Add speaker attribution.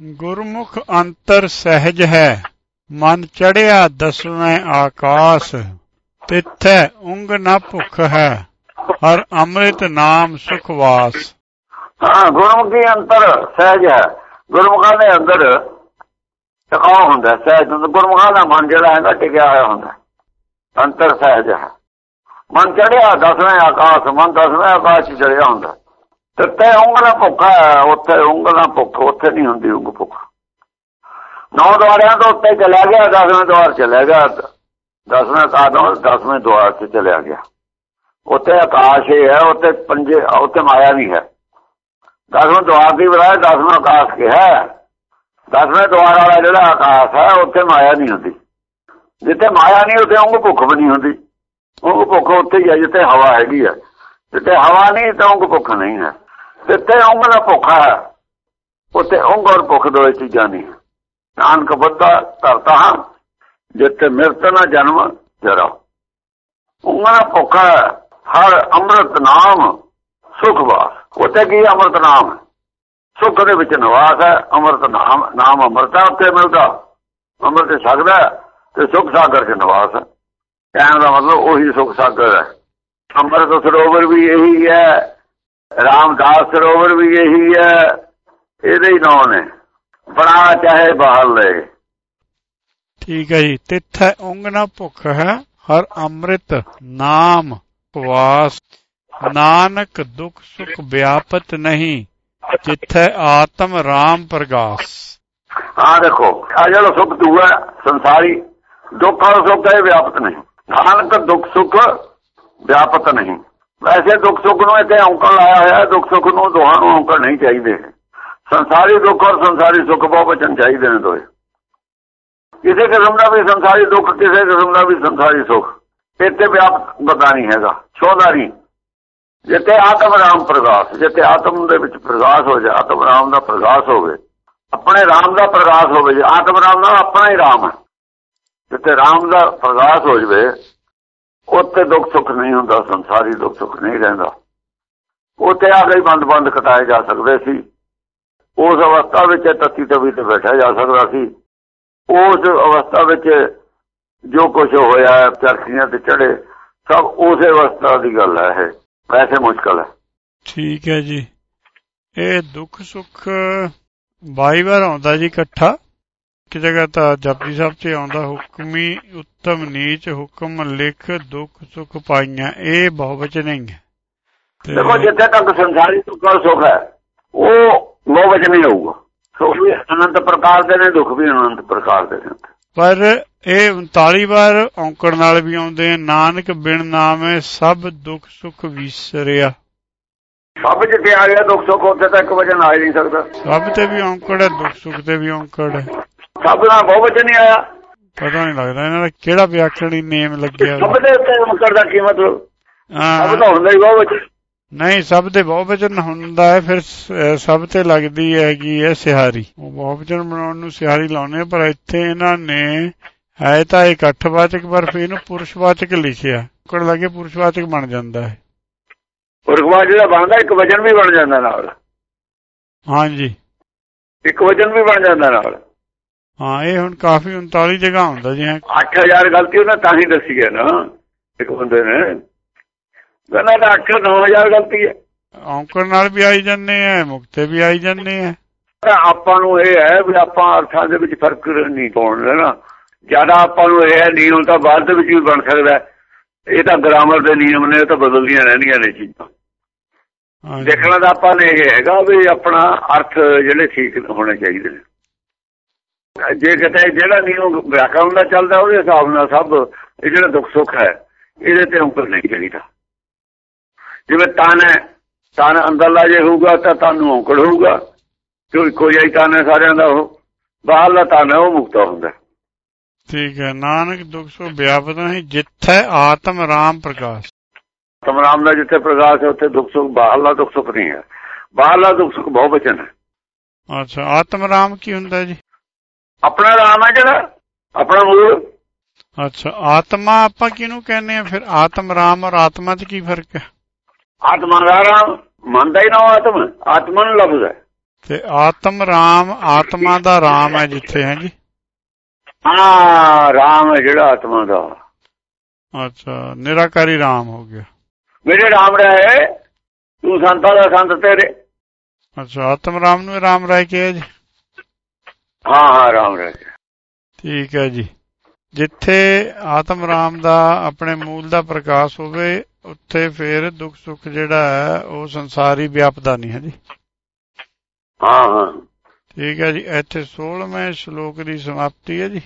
Speaker 1: ਗੁਰਮੁਖ ਅੰਤਰ ਸਹਿਜ ਹੈ, ਮਨ ਚੜਿਆ ਦਸਵੇਂ ਆਕਾਸ, ਤਿੱਥੈ ਉਂਗ ਨਾ ਭੁਖ ਹੈ, ਹਰ ਅੰਮ੍ਰਿਤ ਨਾਮ ਸੁਖ ਵਾਸ।
Speaker 2: ਹਾਂ, ਗੁਰਮੁਖੀ ਅੰਤਰ ਸਹਿਜ ਹੈ। ਗੁਰਮੁਖਾਂ ਦੇ ਅੰਦਰ ਟਿਕਾਉ ਹੁੰਦਾ ਸਹਿਜ ਗੁਰਮੁਖਾਂ ਦਾ ਮਨ ਜਿਹੜਾ ਹੈਗਾ, ਟਿਕਿਆ ਹੋਇਆ ਹੁੰਦਾ ਅੰਤਰ ਸਹਿਜ ਹੈ। ਮਨ ਚੜਿਆ ਦਸਵੇਂ ਆਕਾਸ਼, ਮਨ ਦਸਵੇਂ ਆਕਾਸ਼ 'ਚ ਚੜਿਆ ਹੁੰਦਾ ਤੇ ਤੇ ਉਂਗਲਾ ਭੁੱਖਾ ਹੈ, ਉੱਥੇ ਉਂਗਲਾ ਭੁੱਖ ਉੱਥੇ ਨਹੀਂ ਹੁੰਦੀ ਉਂਗ ਭੁੱਖ। ਨੌ ਦੁਆਰਿਆਂ ਤੋਂ ਉੱਤੇ ਚਲਾ ਗਿਆ ਦਸਵੇਂ ਦੁਆਰ ਚਲਾ ਗਿਆ ਦਸਵੇਂ ਕਾਦੋਂ ਦਸਵੇਂ ਦੁਆਰ 'ਚ ਚਲਿਆ ਗਿਆ। ਉੱਥੇ ਆਕਾਸ਼ ਹੀ ਹੈ ਉੱਥੇ ਪੰਜੇ ਉੱਥੇ ਮਾਇਆ ਨਹੀਂ ਹੈ। ਦਸਵੇਂ ਦੁਆਰ ਦੀ ਬਰਾਏ ਦਸਵਾਂ ਆਕਾਸ਼ ਕਿਹਾ ਦਸਵੇਂ ਦੁਆਰ ਵਾਲਾ ਜਿਹੜਾ ਆਕਾਸ਼ ਹੈ ਉੱਥੇ ਮਾਇਆ ਨਹੀਂ ਹੁੰਦੀ। ਜਿੱਥੇ ਮਾਇਆ ਨਹੀਂ ਉੱਥੇ ਉਂਗ ਭੁੱਖ ਵੀ ਨਹੀਂ ਹੁੰਦੀ। ਉਂਗ ਭੁੱਖ ਉੱਥੇ ਹੀ ਹੈ ਜਿੱਥੇ ਹਵਾ ਹੈਗੀ ਹੈ। ਜਿੱਥੇ ਹਵਾ ਨਹੀਂ ਤਾਂ ਉਂਗ ਭੁੱਖ ਨਹੀਂ ਹੈ। ਜਿੱਥੇ ਉਂਗ ਦਾ ਭੁੱਖ ਹੈ, ਉੱਥੇ ਉਂਗ ਔਰ ਭੁੱਖ ਦੋਏ ਚੀਜ਼ਾਂ ਨਹੀਂ। ਨਾਨਕ ਬੱਧਾ ਧਰਤਾ ਹਾਂ, ਜਿੱਥੇ ਮਿਰਤ ਨਾ ਜਨਮ ਜਰਾ ਉਂਗ ਦਾ ਭੁੱਖ ਹਰ ਅੰਮ੍ਰਿਤ ਨਾਮ ਸੁਖ ਵਾਸ। ਉੱਥੇ ਕੀ ਅੰਮ੍ਰਿਤ ਨਾਮ? ਸੁਖ ਦੇ ਵਿੱਚ ਨਿਵਾਸ ਹੈ, ਅੰਮ੍ਰਿਤ ਨਾਮ ਨਾਮ ਅੰਮ੍ਰਿਤਾ ਉੱਤੇ ਮਿਲਦਾ। ਅੰਮ੍ਰਿਤ ਛਕਦਾ ਤੇ ਸੁਖ ਸਾਗਰ ਚ ਨਿਵਾਸ ਹੈ। ਕਹਿਣ ਦਾ ਮਤਲਬ ਉਹੀ ਸੁਖ ਸਾਗਰ ਹੈ। ਅੰਮ੍ਰਿਤ ਸਰੋਵਰ ਵੀ ਇਹੀ ਹੈ ਰਾਮਦਾਸ ਸਰੋਵਰ ਵੀ ਇਹੀ ਹੈ ਇਹਦੇ ਹੀ ਨਾਮ ਨੇ ਬਣਾ ਚਾਹੇ ਬਾਹਰ ਲੈ
Speaker 1: ਠੀਕ ਹੈ ਜੀ ਤਿੱਥੈ ਉਂਗ ਨਾ ਭੁਖ ਹੈ ਹਰ ਅੰਮ੍ਰਿਤ ਨਾਮ ਵਾਸ ਨਾਨਕ ਦੁਖ ਸੁਖ ਵਿਆਪਤ ਨਹੀਂ ਜਿੱਥੈ ਆਤਮ ਰਾਮ ਪ੍ਰਗਾਸ
Speaker 2: ਹਾਂ ਦੇਖੋ ਆ ਜਿਹੜਾ ਸੁਖ ਦੂਆ ਸੰਸਾਰੀ ਦੁੱਖ ਔਰ ਸੁੱਖ ਇਹ ਵਿਆਪਤ ਨਹੀਂ ਨਾਨਕ ਦੁੱਖ ਸੁੱਖ ਵਿਆਪਤ ਨਹੀਂ ਵੈਸੇ ਦੁੱਖ ਸੁੱਖ ਨੂੰ ਇੱਥੇ ਔਂਕੜ ਲਾਇਆ ਹੋਇਆ, ਦੁੱਖ ਸੁੱਖ ਨੂੰ ਦੋਹਾਂ ਨੂੰ ਔਂਕੜ ਨਹੀਂ ਚਾਹੀਦੇ। ਸੰਸਾਰੀ ਦੁੱਖ ਔਰ ਸੰਸਾਰੀ ਸੁੱਖ ਬਹੁਤ ਬਚਨ ਚਾਹੀਦੇ ਨੇ ਦੋਏ ਕਿਸੇ ਕਿਸਮ ਦਾ ਵੀ ਸੰਸਾਰੀ ਦੁੱਖ, ਕਿਸੇ ਕਿਸਮ ਦਾ ਵੀ ਸੰਸਾਰੀ ਸੁੱਖ। ਇੱਥੇ ਵਿਆਪਤ ਬਤਾ ਨਹੀਂ ਹੈਗਾ ਛੋਦਾਰੀ ਜਿੱਥੇ ਆਤਮ ਰਾਮ ਪ੍ਰਗਾਸ, ਜਿੱਥੇ ਆਤਮ ਦੇ ਵਿੱਚ ਪ੍ਰਗਾਸ ਹੋ ਜਾਏ, ਆਤਮ ਰਾਮ ਦਾ ਪ੍ਰਗਾਸ ਹੋਵੇ, ਆਪਣੇ ਰਾਮ ਦਾ ਪ੍ਰਗਾਸ ਹੋਵੇ ਆਤਮ ਰਾਮ ਨਾਲ ਆਪਣਾ ਹੀ ਰਾਮ ਹੈ। ਜਿੱਥੇ ਰਾਮ ਦਾ ਪ੍ਰਗਾਸ ਹੋ ਜਵੇ ਉੱਥੇ ਦੁੱਖ ਸੁੱਖ ਨਹੀਂ ਹੁੰਦਾ, ਸੰਸਾਰੀ ਦੁੱਖ ਸੁੱਖ ਨਹੀਂ ਰਹਿੰਦਾ। ਉੱਥੇ ਆ ਗਈ ਬੰਦ ਬੰਦ ਕਟਾਏ ਜਾ ਸਕਦੇ ਸੀ। ਉਸ ਅਵਸਥਾ ਵਿੱਚ ਤਤੀ ਤਵੀ ਤੇ ਬੈਠਾ ਜਾ ਸਕਦਾ ਸੀ। ਉਸ ਅਵਸਥਾ ਵਿੱਚ ਜੋ ਕੁਝ ਹੋਇਆ, ਚਰਖੀਆਂ ਤੇ ਚੜੇ, ਸਭ ਉਸੇ ਅਵਸਥਾ ਦੀ ਗੱਲ ਹੈ ਇਹ। ਵੈਸੇ ਮੁਸ਼ਕਲ ਹੈ।
Speaker 1: ਠੀਕ ਹੈ ਜੀ। ਇਹ ਦੁੱਖ ਸੁੱਖ ਬਾਈ ਵਾਰ ਆਉਂਦਾ ਜੀ ਇਕੱਠਾ। ਕਿ ਜਗ੍ਹਾ ਤਾਂ ਜਪਜੀ ਸਾਹਿਬ 'ਚ ਆਉਂਦਾ ਹੁਕਮੀ ਉੱਤਮ ਨੀਚ ਹੁਕਮ ਲਿਖ ਦੁੱਖ ਸੁੱਖ ਪਾਈਆਂ ਇਹ ਬਹੁਵਚਨ ਨਹੀਂ ਹੈ। ਤੇ
Speaker 2: ਦੇਖੋ ਜਿੱਥੇ ਤੱਕ ਸੰਸਾਰੀ ਦੁੱਖ ਔਰ ਸੁੱਖ ਹੈ ਉਹ ਮੋਹ ਵਿੱਚ ਨਹੀਂ ਹੋਊਗਾ। ਸੁੱਖ ਵੀ ਅਨੰਤ ਪ੍ਰਕਾਰ ਦੇ ਨੇ ਦੁੱਖ ਵੀ ਅਨੰਤ ਪ੍ਰਕਾਰ ਦੇ ਨੇ।
Speaker 1: ਪਰ ਇਹ 39 ਵਾਰ ਔਂਕੜ ਨਾਲ ਵੀ ਆਉਂਦੇ ਆ, ਨਾਨਕ ਬਿਨ ਨਾਮੇ ਸਭ ਦੁੱਖ ਸੁੱਖ ਵਿਸਰਿਆ।
Speaker 2: ਸਭ ਜਿੱਥੇ ਆ ਗਿਆ ਦੁੱਖ ਸੁੱਖ ਉੱਥੇ ਤੱਕ ਵਜਨ ਆ ਹੀ ਨਹੀਂ ਸਕਦਾ।
Speaker 1: ਸਭ ਤੇ ਵੀ ਔਂਕੜ ਹੈ ਦੁੱਖ ਸੁੱਖ ਤੇ ਵੀ ਔਂਕੜ ਹੈ।
Speaker 2: ਸਭ ਦਾ ਬਹੁ ਵਚਨ ਨਹੀਂ ਆਇਆ।
Speaker 1: ਪਤਾ ਨਹੀਂ ਲੱਗਦਾ ਇਹਨਾਂ ਦਾ ਕਿਹੜਾ ਵਿਆਕਰਣੀ ਨੇਮ ਲੱਗਿਆ
Speaker 2: ਸਭ ਦੇ ਉੱਤੇ ਮੁਕਰ ਦਾ ਕੀ ਮਤਲਬ?
Speaker 1: ਹਾਂ।
Speaker 2: ਸਭ ਦਾ ਹੁੰਦਾ ਹੀ ਬਹੁ ਵਚਨ
Speaker 1: ਨਹੀਂ ਸਭ ਦੇ ਬਹੁਵਚਨ ਹੁੰਦਾ ਹੈ ਫਿਰ ਸਭ ਤੇ ਲੱਗਦੀ ਹੈਗੀ ਹੈ ਸਿਹਾਰੀ। ਉਹ ਬਹੁਵਚਨ ਬਣਾਉਣ ਨੂੰ ਸਿਹਾਰੀ ਲਾਉਨੇ ਪਰ ਇੱਥੇ ਇਹਨਾਂ ਨੇ ਹੈ ਤਾਂ ਇਕੱਠਵਾਚਕ ਪਰ ਫਿਰ ਇਹਨੂੰ ਪੁਰਸ਼ਵਾਚਕ ਲਿਖਿਆ। ਕੋਲ ਲੱਗੇ ਪੁਰਸ਼ਵਾਚਕ ਬਣ ਜਾਂਦਾ ਹੈ।
Speaker 2: ਉਰਗਵਾ ਜਿਹੜਾ ਬਣਦਾ ਇੱਕ ਵਚਨ ਵੀ ਬਣ ਜਾਂਦਾ ਨਾਲ।
Speaker 1: ਹਾਂਜੀ।
Speaker 2: ਇੱਕ ਵਚਨ ਵੀ ਬਣ ਜਾਂਦਾ ਨਾਲ।
Speaker 1: ਹਾਂ ਇਹ ਹੁਣ ਕਾਫੀ 39 ਜਗ੍ਹਾ ਹੁੰਦਾ ਜੀ।
Speaker 2: 8000 ਗਲਤੀ ਉਹਨੇ ਤਾਂ ਹੀ ਦੱਸੀ ਹੈ ਨਾ ਇੱਕ ਬੰਦੇ ਨੇ। ਕਹਿੰਦਾ ਤਾਂ 8 9000 ਗਲਤੀ ਹੈ
Speaker 1: ਔਂਕੜ ਨਾਲ ਵੀ ਆਈ ਜਾਂਦੇ ਆ ਮੁਕਤੇ ਵੀ ਆਈ ਜਾਂਦੇ ਆ।
Speaker 2: ਆਪਾਂ ਨੂੰ ਇਹ ਹੈ ਵੀ ਆਪਾਂ ਅਰਥਾਂ ਦੇ ਵਿੱਚ ਫ਼ਰਕ ਨਹੀਂ ਪਾਉਣਾ ਨਾ ਜ਼ਿਆਦਾ ਆਪਾਂ ਨੂੰ ਇਹ ਹੈ ਨਿਯਮ ਤਾਂ ਬਾਅਦ ਦੇ ਵਿੱਚ ਵੀ ਬਣ ਸਕਦਾ। ਇਹ ਤਾਂ ਗ੍ਰਾਮਰ ਦੇ ਨਿਯਮ ਨੇ ਇਹ ਤਾਂ ਬਦਲਦੀਆਂ ਰਹਿੰਦੀਆਂ ਨੇ ਚੀਜ਼ਾਂ। ਦੇਖਣਾ ਤਾਂ ਆਪਾਂ ਨੇ ਇਹ ਹੈਗਾ ਵੀ ਆਪਣਾ ਅਰਥ ਜਿਹੜੇ ਠੀਕ ਹੋਣੇ ਚਾਹੀਦੇ ਨੇ। ਜੇ ਕਿਤੇ ਜਿਹੜਾ ਨਿਯਮ ਵਿਆਕਰਣ ਦਾ ਚੱਲਦਾ ਉਹਦੇ ਹਿਸਾਬ ਨਾਲ ਸਭ ਇਹ ਜਿਹੜਾ ਦੁੱਖ ਸੁੱਖ ਹੈ ਇਹਦੇ ਤੇ ਉਂਗਲ ਨਹੀਂ ਚਾਹੀਦਾ ਜਿਵੇਂ ਤਨ ਹੈ ਤਨ ਅੰਦਰਲਾ ਜੇ ਹੋਊਗਾ ਤਾਂ ਤੁਹਾਨੂੰ ਔਂਕੜ ਹੋਊਗਾ। ਕੋਈ ਕੋਈ ਆਈ ਤਨ ਹੈ ਸਾਰਿਆਂ ਦਾ ਉਹ ਬਾਹਰਲਾ ਤਨ ਹੈ ਉਹ ਮੁਕਤ ਹੁੰਦਾ।
Speaker 1: ਠੀਕ ਹੈ ਨਾਨਕ ਦੁਖ ਸੋ ਵਿਆਪਤ ਨਹੀਂ ਜਿੱਥੈ ਆਤਮ ਰਾਮ ਪ੍ਰਕਾਸ਼।
Speaker 2: ਤਮਰਾਮ ਦਾ ਜਿੱਥੇ ਪ੍ਰਕਾਸ਼ ਹੈ ਉੱਥੇ ਦੁੱਖ ਸੁੱਖ ਬਾਹਰਲਾ ਦੁੱਖ ਸੁੱਖ ਨਹੀਂ ਹੈ। ਬਾਹਰਲਾ ਦੁੱਖ ਸੁੱਖ ਬਹੁ ਬਚਨ ਹੈ।
Speaker 1: ਅੱਛਾ ਆਤਮ ਰਾਮ ਕੀ ਹੁੰਦਾ ਜੀ?
Speaker 2: ਆਪਣਾ ਰਾਮ ਹੈ ਜਿਹੜਾ ਆਪਣਾ ਮੂਲ।
Speaker 1: ਅੱਛਾ ਆਤਮਾ ਆਪਾਂ ਕਿਹਨੂੰ ਕਹਿੰਦੇ ਆ ਫਿਰ? ਆਤਮ ਰਾਮ ਔਰ ਆਤਮਾ 'ਚ ਕੀ ਫ਼ਰਕ ਹੈ?
Speaker 2: ਆਤਮਾ ਦਾ ਰਾਮ ਮਨ ਦਾ ਹੀ ਨਾ ਆਤਮ ਆਤਮਾ ਨੂੰ ਲਫ਼ਜ਼ ਹੈ
Speaker 1: ਤੇ ਆਤਮ ਰਾਮ ਆਤਮਾ ਦਾ ਰਾਮ ਹੈ ਜਿੱਥੇ ਹੈ ਜੀ?
Speaker 2: ਹਾਂ ਰਾਮ ਹੈ ਜਿਹੜਾ ਆਤਮਾ ਦਾ।
Speaker 1: ਅੱਛਾ ਨਿਰਾਕਾਰੀ ਰਾਮ ਹੋ ਗਿਆ।
Speaker 2: ਮੇਰੇ ਰਾਮ ਰਹੇ ਤੂੰ ਸੰਤਾਂ ਦਾ ਸੰਤ ਤੇਰੇ।
Speaker 1: ਅੱਛਾ ਆਤਮ ਰਾਮ ਨੂੰ ਰਾਮ ਰਾਏ ਕਿਹਾ ਜੀ?
Speaker 2: ਹਾਂ ਹਾਂ ਰਾਮ ਰਹੇ
Speaker 1: ਠੀਕ ਹੈ ਜੀ। ਜਿੱਥੇ ਆਤਮ ਰਾਮ ਦਾ ਆਪਣੇ ਮੂਲ ਦਾ ਪ੍ਰਕਾਸ਼ ਹੋਵੇ ਉੱਥੇ ਫਿਰ ਦੁੱਖ ਸੁੱਖ ਜਿਹੜਾ ਹੈ ਉਹ ਸੰਸਾਰੀ ਵਿਆਪਦਾ ਨਹੀਂ ਹੈ ਜੀ।
Speaker 2: ਹਾਂ ਹਾਂ।
Speaker 1: ਠੀਕ ਹੈ ਜੀ। ਇੱਥੇ 16ਵੇਂ ਸ਼ਲੋਕ ਦੀ ਸਮਾਪਤੀ ਹੈ ਜੀ।